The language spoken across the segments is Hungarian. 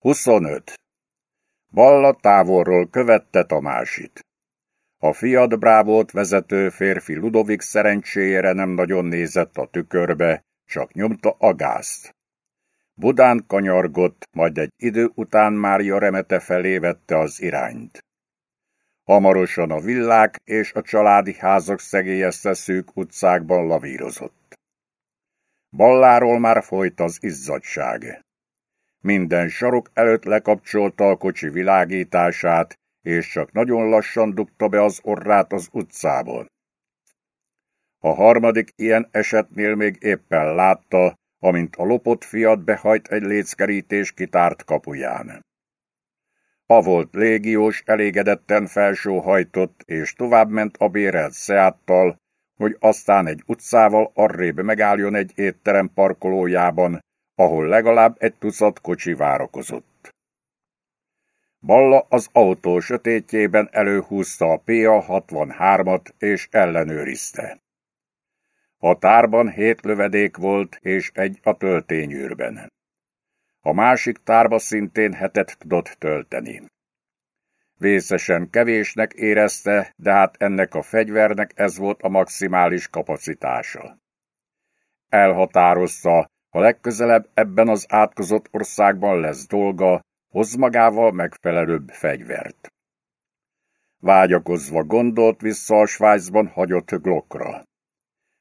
25. Balla távolról követte Tamásit. A Fiat Brávót vezető férfi Ludovik szerencséjére nem nagyon nézett a tükörbe, csak nyomta a gázt. Budán kanyargott, majd egy idő után már Joremete felé vette az irányt. Hamarosan a villák és a családi házak szegélyezte szűk utcákban lavírozott. Balláról már folyt az izzadság. Minden sarok előtt lekapcsolta a kocsi világítását, és csak nagyon lassan dugta be az orrát az utcából. A harmadik ilyen esetnél még éppen látta, amint a lopott fiat behajt egy léckerítés kitárt kapuján. A volt légiós elégedetten felsóhajtott, és továbbment a bérelt Szeáttal, hogy aztán egy utcával arrébb megálljon egy étterem parkolójában, ahol legalább egy tucat kocsi várakozott. Balla az autó sötétjében előhúzta a PA-63-at és ellenőrizte. A tárban hét lövedék volt és egy a töltényűrben. A másik tárba szintén hetet tudott tölteni. Vészesen kevésnek érezte, de hát ennek a fegyvernek ez volt a maximális kapacitása. Elhatározta, ha legközelebb ebben az átkozott országban lesz dolga, hoz magával megfelelőbb fegyvert. Vágyakozva gondolt vissza a Svájcban hagyott Glockra.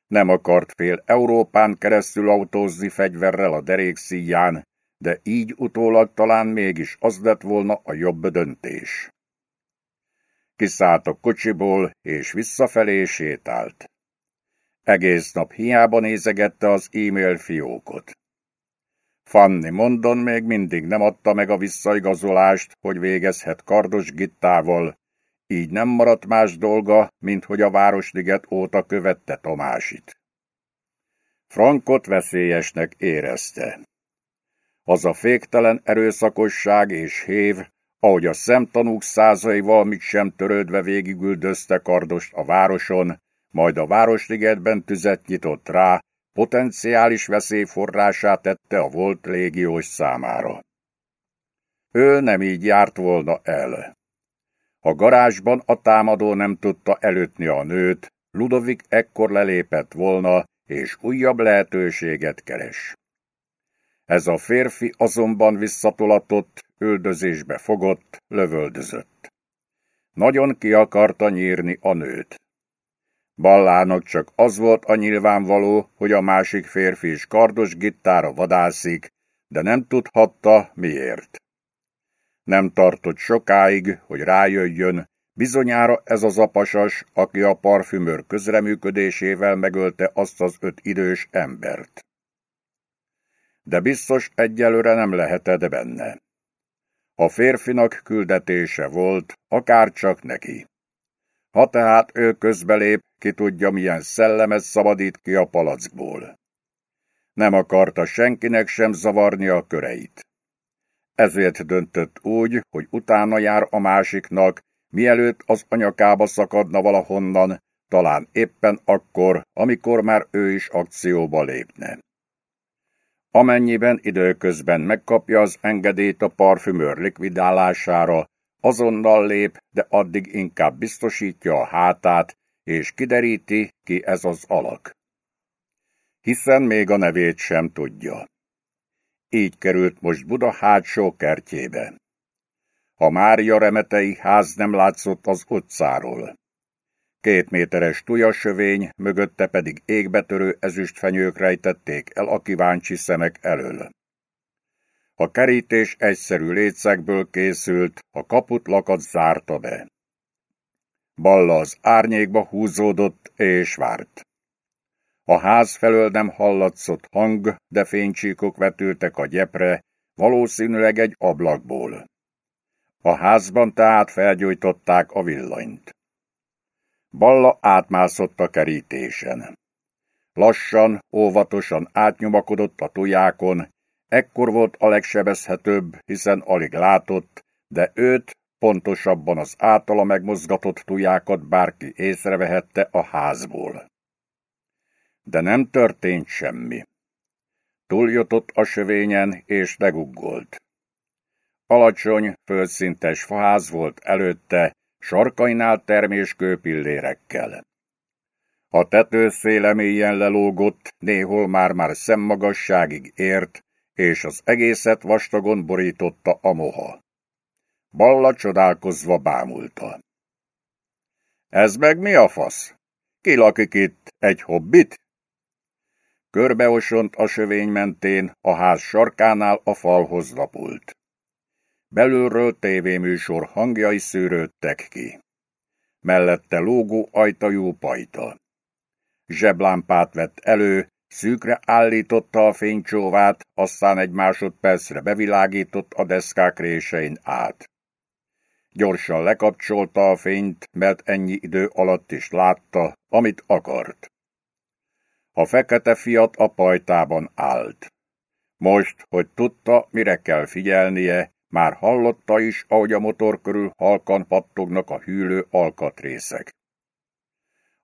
Nem akart fél Európán keresztül autózni fegyverrel a derék szíján, de így utólag talán mégis az lett volna a jobb döntés. Kiszállt a kocsiból, és visszafelé sétált. Egész nap hiába nézegette az e-mail fiókot. Fanni Mondon még mindig nem adta meg a visszaigazolást, hogy végezhet Kardos Gittával, így nem maradt más dolga, mint hogy a Városliget óta követte Tomásit. Frankot veszélyesnek érezte. Az a féktelen erőszakosság és hév, ahogy a szemtanúk százaival mit sem törődve végigüldözte Kardost a városon, majd a Városligetben tüzet nyitott rá, potenciális veszély forrását tette a volt légiós számára. Ő nem így járt volna el. A garázsban a támadó nem tudta elütni a nőt, Ludovik ekkor lelépett volna, és újabb lehetőséget keres. Ez a férfi azonban visszatolatott, üldözésbe fogott, lövöldözött. Nagyon ki akarta nyírni a nőt. Ballának csak az volt a nyilvánvaló, hogy a másik férfi is kardos gittára vadászik, de nem tudhatta miért. Nem tartott sokáig, hogy rájöjjön, bizonyára ez az a pasas, aki a parfümőr közreműködésével megölte azt az öt idős embert. De biztos egyelőre nem lehetett benne. A férfinak küldetése volt, akár csak neki. Ha tehát ő közbelép, ki tudja, milyen szellemet szabadít ki a palackból. Nem akarta senkinek sem zavarni a köreit. Ezért döntött úgy, hogy utána jár a másiknak, mielőtt az anyakába szakadna valahonnan, talán éppen akkor, amikor már ő is akcióba lépne. Amennyiben időközben megkapja az engedélyt a parfümőr likvidálására, azonnal lép, de addig inkább biztosítja a hátát, és kideríti, ki ez az alak. Hiszen még a nevét sem tudja. Így került most Buda hátsó kertjébe. A Mária remetei ház nem látszott az utcáról. Két méteres tujasövény, mögötte pedig égbetörő ezüstfenyők rejtették el a kíváncsi szemek elől. A kerítés egyszerű lécekből készült, a kaput lakat zárta be. Balla az árnyékba húzódott és várt. A ház felől nem hallatszott hang, de fénycsíkok vetültek a gyepre, valószínűleg egy ablakból. A házban tehát felgyújtották a villanyt. Balla átmászott a kerítésen. Lassan, óvatosan átnyomakodott a tujákon, ekkor volt a legsebezhetőbb, hiszen alig látott, de őt, pontosabban az általa megmozgatott tujákat bárki észrevehette a házból. De nem történt semmi. Túljutott a sövényen, és leguggolt. Alacsony, földszintes faház volt előtte, sarkainál termés kőpillérekkel. A tető széle mélyen lelógott, néhol már-már szemmagasságig ért, és az egészet vastagon borította a moha. Balla csodálkozva bámulta. Ez meg mi a fasz? Ki lakik itt? Egy hobbit? Körbeosont a sövény mentén, a ház sarkánál a falhoz lapult. Belülről tévéműsor hangjai szűrődtek ki. Mellette lógó ajtajú pajta. Zseblámpát vett elő, szűkre állította a fénycsóvát, aztán egy másodpercre bevilágított a deszkák résein át. Gyorsan lekapcsolta a fényt, mert ennyi idő alatt is látta, amit akart. A fekete fiat a pajtában állt. Most, hogy tudta, mire kell figyelnie, már hallotta is, ahogy a motor körül halkan pattognak a hűlő alkatrészek.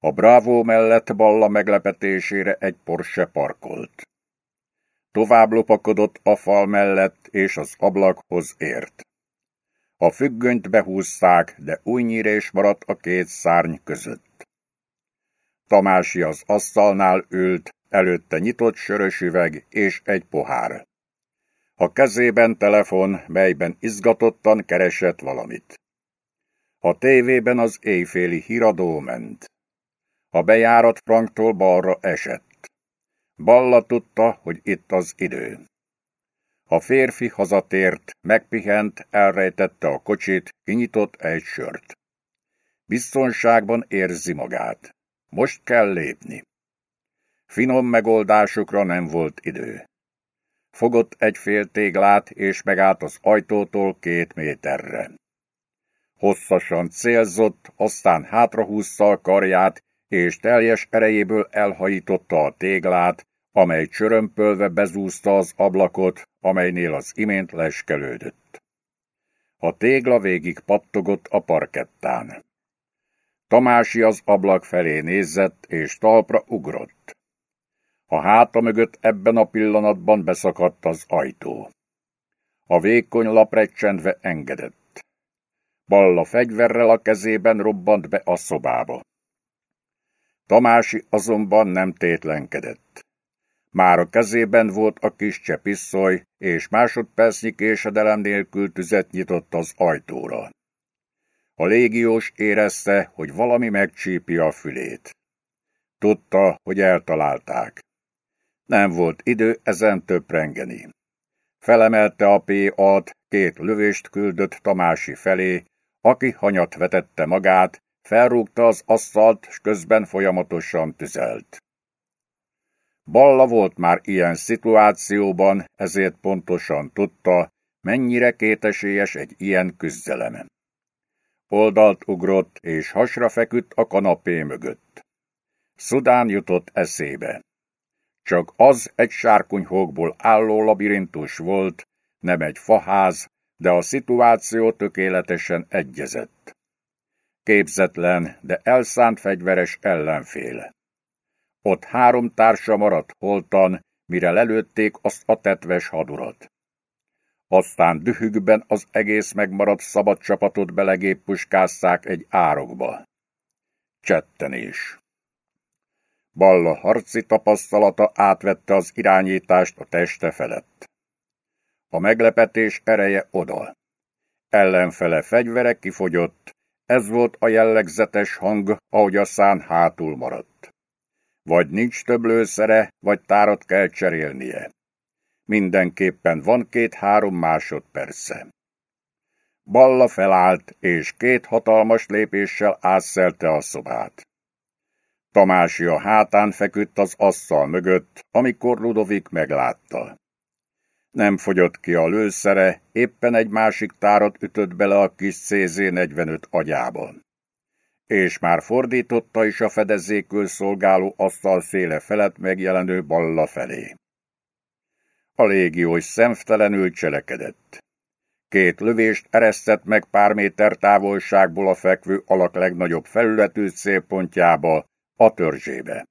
A Bravo mellett Balla meglepetésére egy Porsche parkolt. Tovább lopakodott a fal mellett, és az ablakhoz ért. A függönyt behúzták, de új nyírés maradt a két szárny között. Tamási az asztalnál ült, előtte nyitott sörös üveg és egy pohár. A kezében telefon, melyben izgatottan keresett valamit. A tévében az éjféli híradó ment. A bejárat Franktól balra esett. Balla tudta, hogy itt az idő. A férfi hazatért, megpihent, elrejtette a kocsit, kinyitott egy sört. Biztonságban érzi magát. Most kell lépni. Finom megoldásokra nem volt idő. Fogott egy fél téglát, és megállt az ajtótól két méterre. Hosszasan célzott, aztán hátrahúzta a karját, és teljes erejéből elhajította a téglát, amely csörömpölve bezúzta az ablakot, amelynél az imént leskelődött. A tégla végig pattogott a parkettán. Tamási az ablak felé nézett, és talpra ugrott. A háta mögött ebben a pillanatban beszakadt az ajtó. A vékony laprecsendve engedett. Balla fegyverrel a kezében robbant be a szobába. Tamási azonban nem tétlenkedett. Már a kezében volt a kis csepisztoly, és másodpercnyi késedelem nélkül tüzet nyitott az ajtóra. A légiós érezte, hogy valami megcsípi a fülét. Tudta, hogy eltalálták. Nem volt idő ezen töprengeni. Felemelte a P.A.t, két lövést küldött Tamási felé, aki hanyat vetette magát, felrúgta az asztalt, s közben folyamatosan tüzelt. Balla volt már ilyen szituációban, ezért pontosan tudta, mennyire kétesélyes egy ilyen küzdelem. Oldalt ugrott, és hasra feküdt a kanapé mögött. Szudán jutott eszébe. Csak az egy sárkonyhókból álló labirintus volt, nem egy faház, de a szituáció tökéletesen egyezett. Képzetlen, de elszánt fegyveres ellenfél. Ott három társa maradt holtan, mire lelőtték azt a tetves hadurat. Aztán dühükben az egész megmaradt szabad csapatot belegép puskázták egy árokba. Csettenés. Balla harci tapasztalata átvette az irányítást a teste felett. A meglepetés ereje oda. Ellenfele fegyvere kifogyott, ez volt a jellegzetes hang, ahogy a szán hátul maradt. Vagy nincs több lőszere, vagy tárat kell cserélnie. Mindenképpen van két-három másodperce. Balla felállt, és két hatalmas lépéssel átszelte a szobát. Tamási a hátán feküdt az asszal mögött, amikor Ludovik meglátta. Nem fogyott ki a lőszere, éppen egy másik tárat ütött bele a kis CZ-45 agyában. És már fordította is a fedezékül szolgáló asztal széle felett megjelenő balla felé. A légiós szemtelenül cselekedett. Két lövést eresztett meg pár méter távolságból a fekvő alak legnagyobb felületű célpontjába, a törzsébe.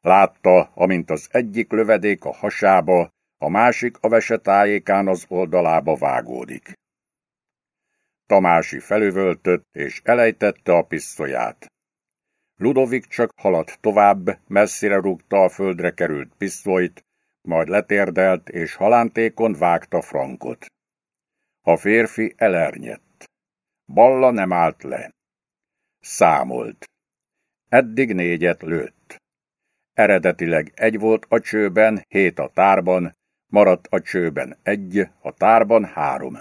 Látta, amint az egyik lövedék a hasába, a másik a vese tájékán az oldalába vágódik. Tamási felüvöltött és elejtette a pisztolyát. Ludovik csak haladt tovább, messzire rúgta a földre került pisztolyt, majd letérdelt és halántékon vágta Frankot. A férfi elernyett. Balla nem állt le. Számolt. Eddig négyet lőtt. Eredetileg egy volt a csőben, hét a tárban, maradt a csőben egy, a tárban három.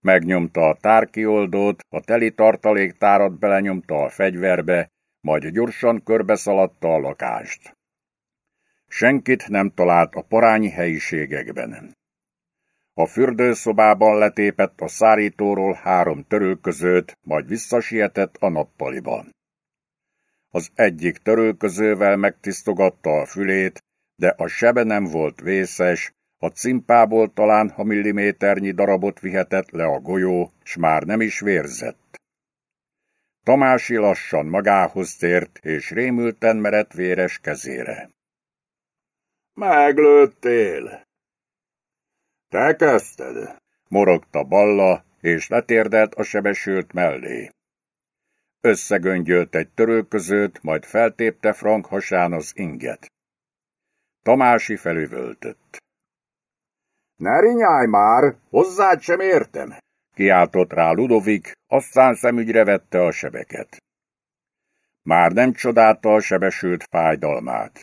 Megnyomta a tárkioldót, a teli tartaléktárat belenyomta a fegyverbe, majd gyorsan körbeszaladta a lakást. Senkit nem talált a parányi helyiségekben. A fürdőszobában letépett a szárítóról három törülközőt, majd visszasietett a nappaliba. Az egyik törülközővel megtisztogatta a fülét, de a sebe nem volt vészes, a cimpából talán ha milliméternyi darabot vihetett le a golyó, s már nem is vérzett. Tamási lassan magához tért, és rémülten merett véres kezére. Meglőttél! Te kezdted, morogta Balla, és letérdelt a sebesült mellé. Összegöngyölt egy törölközőt, majd feltépte Frank hasán az inget. Tamási felüvöltött. Ne rinyálj már, hozzád sem értem, kiáltott rá Ludovik, aztán szemügyre vette a sebeket. Már nem csodálta a sebesült fájdalmát.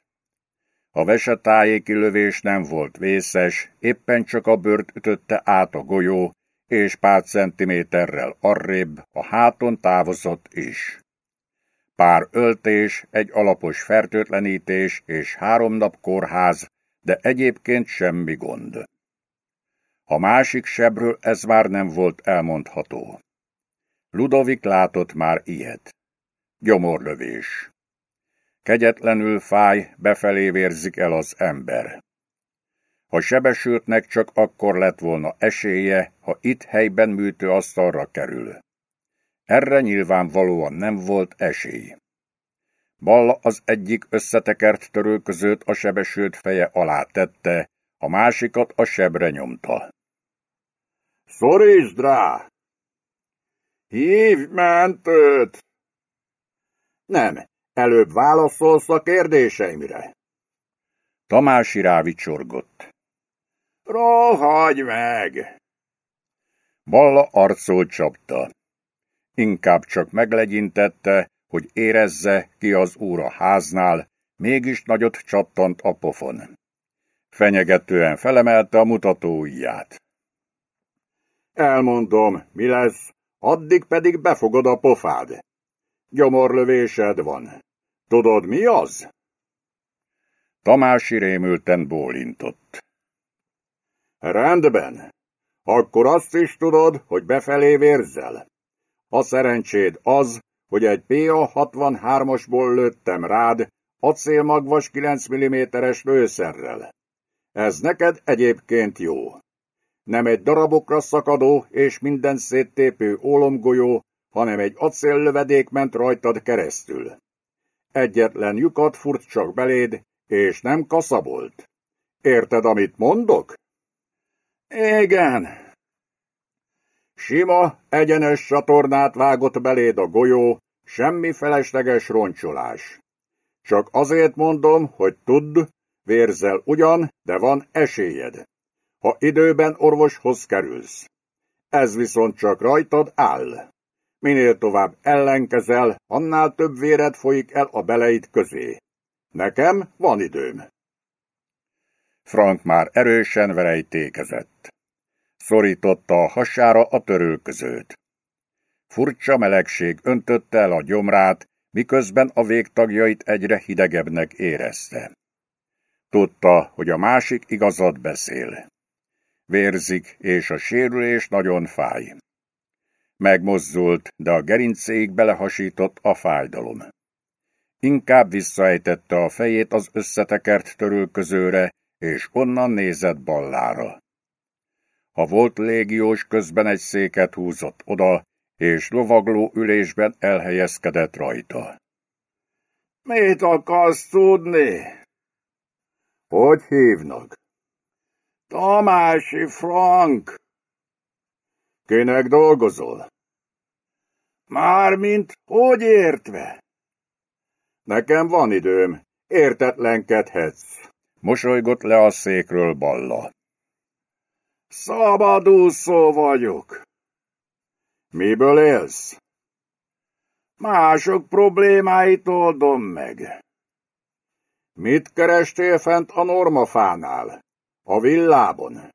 A vesetájéki lövés nem volt vészes, éppen csak a bőrt ütötte át a golyó, és pár centiméterrel arrébb a háton távozott is. Pár öltés, egy alapos fertőtlenítés és három nap kórház, de egyébként semmi gond. A másik sebről ez már nem volt elmondható. Ludovik látott már ilyet. Gyomorlövés. Kegyetlenül fáj, befelé vérzik el az ember. A sebesültnek csak akkor lett volna esélye, ha itt helyben műtő asztalra kerül. Erre nyilvánvalóan nem volt esély. Balla az egyik összetekert törőközőt a sebesült feje alá tette, a másikat a sebre nyomta. Szorítsd rá! Hívj mentőt! Nem, előbb válaszolsz a kérdéseimre. Tamási rávicsorgott. Rohagy meg! Balla arcol csapta. Inkább csak meglegyintette, hogy érezze, ki az úr a háznál, mégis nagyot csattant a pofon. Fenyegetően felemelte a mutató ujját. Elmondom, mi lesz, addig pedig befogod a pofád. Gyomorlövésed van. Tudod, mi az? Tamási rémülten bólintott. Rendben. Akkor azt is tudod, hogy befelé vérzel. A szerencséd az, hogy egy PA-63-asból lőttem rád, acélmagvas 9 mm-es lőszerrel. Ez neked egyébként jó. Nem egy darabokra szakadó és minden széttépő ólomgolyó, hanem egy acéllövedék ment rajtad keresztül. Egyetlen lyukat furt csak beléd, és nem kaszabolt. Érted, amit mondok? Igen. Sima, egyenes csatornát vágott beléd a golyó, semmi felesleges roncsolás. Csak azért mondom, hogy tudd, vérzel ugyan, de van esélyed. Ha időben orvoshoz kerülsz. Ez viszont csak rajtad áll. Minél tovább ellenkezel, annál több véred folyik el a beleid közé. Nekem van időm. Frank már erősen verejtékezett. Szorította a hasára a törölközőt. Furcsa melegség öntötte el a gyomrát, miközben a végtagjait egyre hidegebbnek érezte. Tudta, hogy a másik igazat beszél. Vérzik, és a sérülés nagyon fáj. Megmozdult, de a gerincéig belehasított a fájdalom. Inkább visszaejtette a fejét az összetekert törülközőre, és onnan nézett ballára. A volt légiós közben egy széket húzott oda, és lovagló ülésben elhelyezkedett rajta. Mit akarsz tudni? Hogy hívnak? Tamási Frank! Kinek dolgozol? Mármint, hogy értve? Nekem van időm, értetlenkedhetsz. Mosolygott le a székről Balla. Szabadúszó vagyok. Miből élsz? Mások problémáit oldom meg. Mit kerestél fent a normafánál? A villában?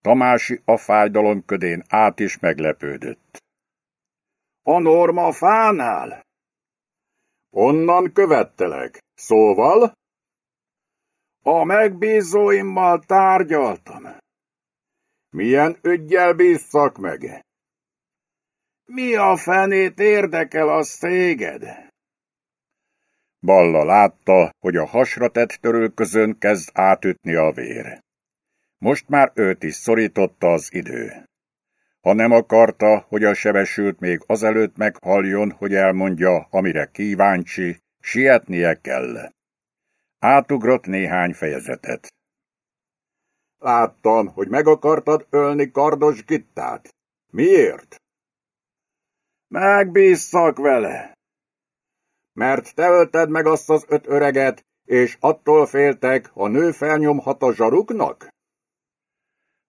Tamási a fájdalom ködén át is meglepődött. A normafánál? Onnan követtelek. Szóval? A megbízóimmal tárgyaltam. Milyen ügyjel bízzak meg? Mi a fenét érdekel a széged? Balla látta, hogy a hasra tett törölközön kezd átütni a vér. Most már őt is szorította az idő. Ha nem akarta, hogy a sebesült még azelőtt meghalljon, hogy elmondja, amire kíváncsi, sietnie kell. Átugrott néhány fejezetet. Láttam, hogy meg akartad ölni Kardos Gittát. Miért? Megbízzak vele. Mert te ölted meg azt az öt öreget, és attól féltek, a nő felnyomhat a zsaruknak?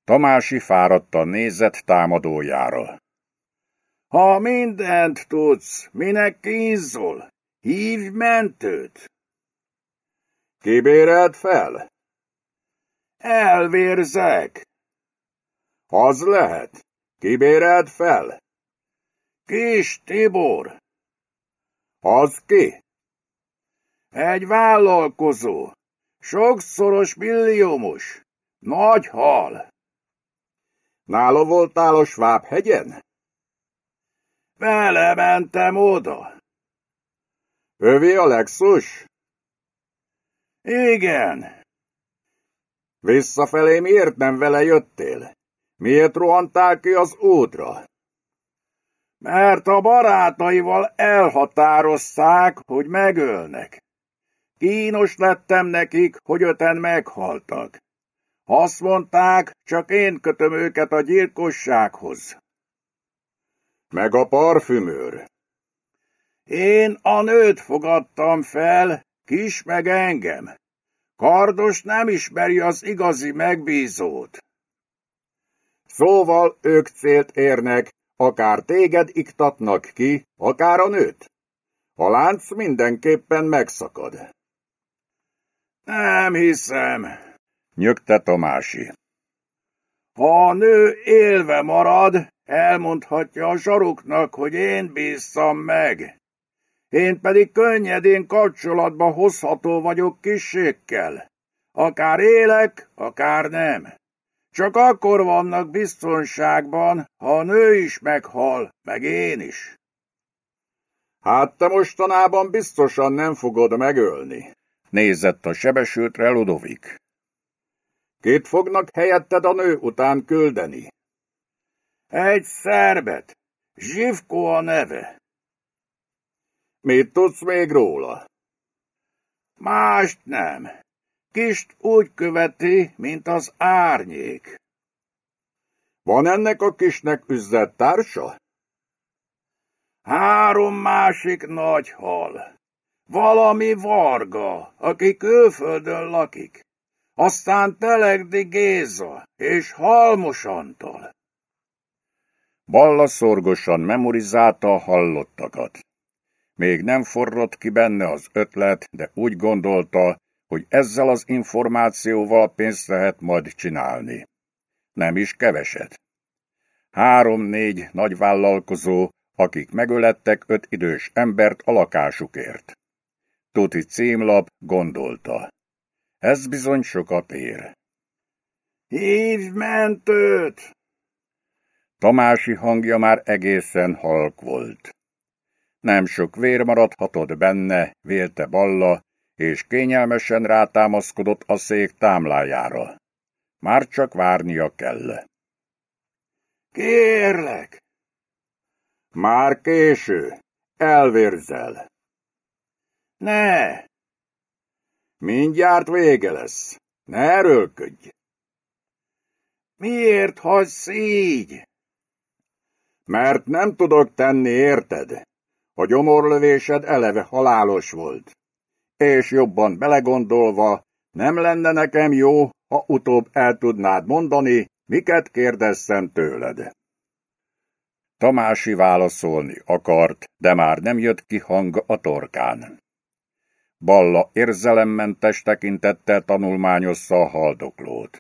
Tamási fáradtan nézett támadójára. Ha mindent tudsz, minek kínzol? Hívj mentőt! Kibéred fel? Elvérzek. Az lehet. Kibéred fel? Kis Tibor. Az ki? Egy vállalkozó. Sokszoros milliómos. Nagy hal. Nála voltál a Sváb-hegyen? Vele mentem oda. Övé a Lexus? Igen. Visszafelé miért nem vele jöttél? Miért rohantál ki az útra? Mert a barátaival elhatározták, hogy megölnek. Kínos lettem nekik, hogy öten meghaltak. Azt mondták, csak én kötöm őket a gyilkossághoz. Meg a parfümőr. Én a nőt fogadtam fel, kis meg engem. Kardos nem ismeri az igazi megbízót. Szóval ők célt érnek, akár téged iktatnak ki, akár a nőt. A lánc mindenképpen megszakad. Nem hiszem, nyögte Tomási. Ha a nő élve marad, elmondhatja a zsaruknak, hogy én bízzam meg. Én pedig könnyedén kapcsolatba hozható vagyok kisékkel. Akár élek, akár nem. Csak akkor vannak biztonságban, ha a nő is meghal, meg én is. Hát te mostanában biztosan nem fogod megölni, nézett a sebesültre Ludovik. Kit fognak helyetted a nő után küldeni? Egy szerbet. Zsivko a neve. Mit tudsz még róla? Mást nem. Kist úgy követi, mint az árnyék. Van ennek a kisnek üzlettársa? Három másik nagy hal. Valami varga, aki külföldön lakik. Aztán Telegdi Géza és Halmos Antal. Balla szorgosan memorizálta a hallottakat. Még nem forrott ki benne az ötlet, de úgy gondolta, hogy ezzel az információval pénzt lehet majd csinálni. Nem is keveset. Három-négy nagyvállalkozó, akik megölettek öt idős embert a lakásukért. Tuti címlap gondolta. Ez bizony sokat ér. Hívj mentőt! Tamási hangja már egészen halk volt. Nem sok vér maradhatott benne, vélte Balla, és kényelmesen rátámaszkodott a szék támlájára. Már csak várnia kell. Kérlek! Már késő, elvérzel. Ne! Mindjárt vége lesz, ne erőlködj! Miért hagysz így? Mert nem tudok tenni, érted? A gyomorlövésed eleve halálos volt. És jobban belegondolva, nem lenne nekem jó, ha utóbb el tudnád mondani, miket kérdezzem tőled. Tamási válaszolni akart, de már nem jött ki hang a torkán. Balla érzelemmentes tekintettel tanulmányozza a haldoklót.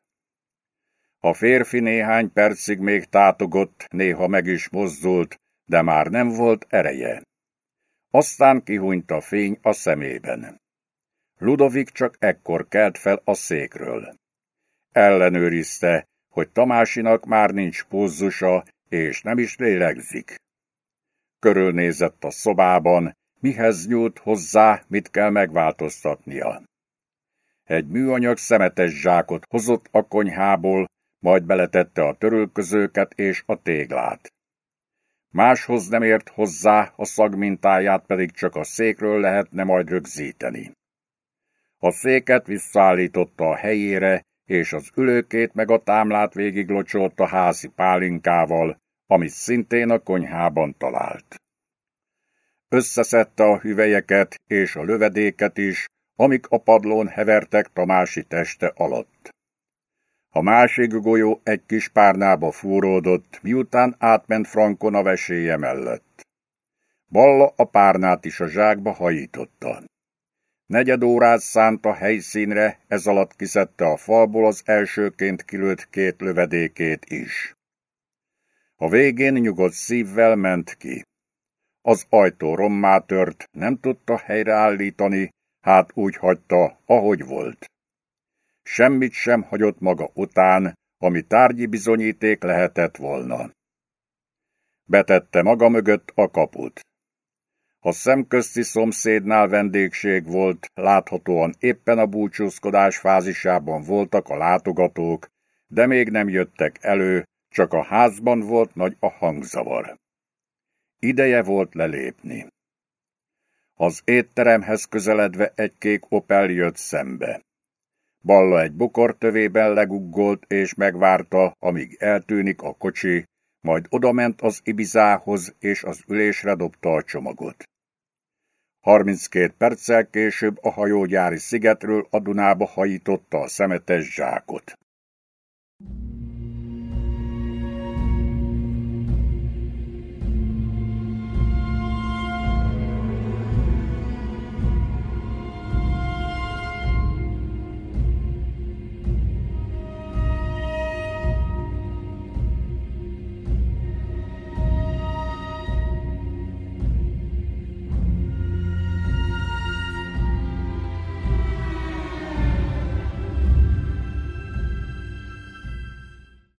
A férfi néhány percig még tátogott, néha meg is mozdult, de már nem volt ereje. Aztán kihúnyt a fény a szemében. Ludovik csak ekkor kelt fel a székről. Ellenőrizte, hogy Tamásinak már nincs pulzusa, és nem is lélegzik. Körülnézett a szobában, mihez nyúlt hozzá, mit kell megváltoztatnia. Egy műanyag szemetes zsákot hozott a konyhából, majd beletette a törülközőket és a téglát. Máshoz nem ért hozzá, a szagmintáját pedig csak a székről lehetne majd rögzíteni. A széket visszaállította a helyére, és az ülőkét meg a támlát végiglocsolta házi pálinkával, amit szintén a konyhában talált. Összeszedte a hüvelyeket és a lövedéket is, amik a padlón hevertek Tamási teste alatt. A másik golyó egy kis párnába fúródott, miután átment Frankon a veséje mellett. Balla a párnát is a zsákba hajította. Negyed órát szánt a helyszínre, ez alatt kiszedte a falból az elsőként kilőtt két lövedékét is. A végén nyugodt szívvel ment ki. Az ajtó rommá tört, nem tudta helyreállítani, hát úgy hagyta, ahogy volt. Semmit sem hagyott maga után, ami tárgyi bizonyíték lehetett volna. Betette maga mögött a kaput. A szemközti szomszédnál vendégség volt, láthatóan éppen a búcsúzkodás fázisában voltak a látogatók, de még nem jöttek elő, csak a házban volt nagy a hangzavar. Ideje volt lelépni. Az étteremhez közeledve egy kék Opel jött szembe. Balla egy bukortövében leguggolt és megvárta, amíg eltűnik a kocsi, majd odament az Ibizához és az ülésre dobta a csomagot. 32 perccel később a hajógyári szigetről a Dunába hajította a szemetes zsákot.